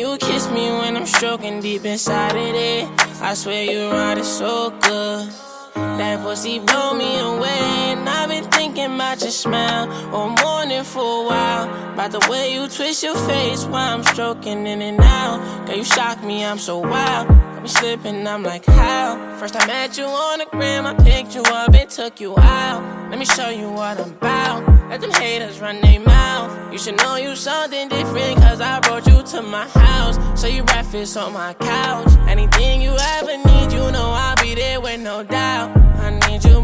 you kiss me when I'm stroking deep inside of it. I swear you ride it so good. That pussy blow me away, and I've been thinking about your smile all morning for a while. About the way you twist your face while I'm stroking in and out. You shock me, I'm so wild. Got me slipping, I'm like, how? First I met you on the gram, I picked you up and took you out. Let me show you what I'm about. Let them haters run their mouth. You should know you something different, cause I brought you to my house. So you breakfast on my couch. Anything you ever need, you know I'll be there with no doubt. I need you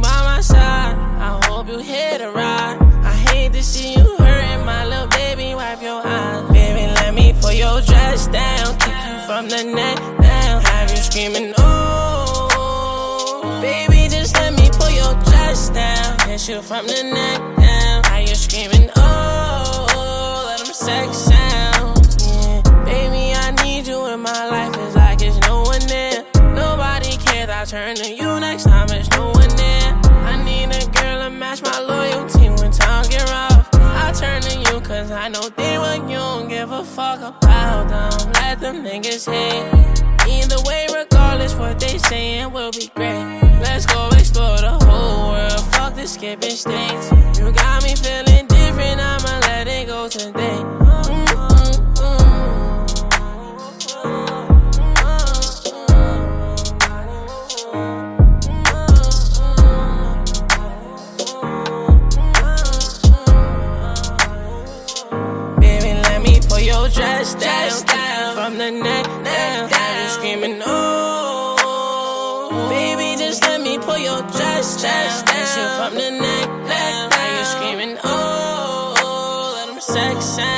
from the neck down. Have you screaming, ooh. Baby, just let me pull your dress down. Kiss you from the neck down. How you screaming, oh. Let them sex sound. Yeah. Baby, I need you in my life. It's like it's no one there. Nobody cares. I turn to you they what you don't give a fuck about them. Let them niggas hate. Either way, regardless what they saying will be great. Let's go explore the whole world. Fuck the skipping states. You got me feeling different. I'ma let it go today. Your dress down, from the neck down. You screaming, oh. Baby, just let me pull your dress down, down from the neck down. Have you screaming, oh. Let them sex sound.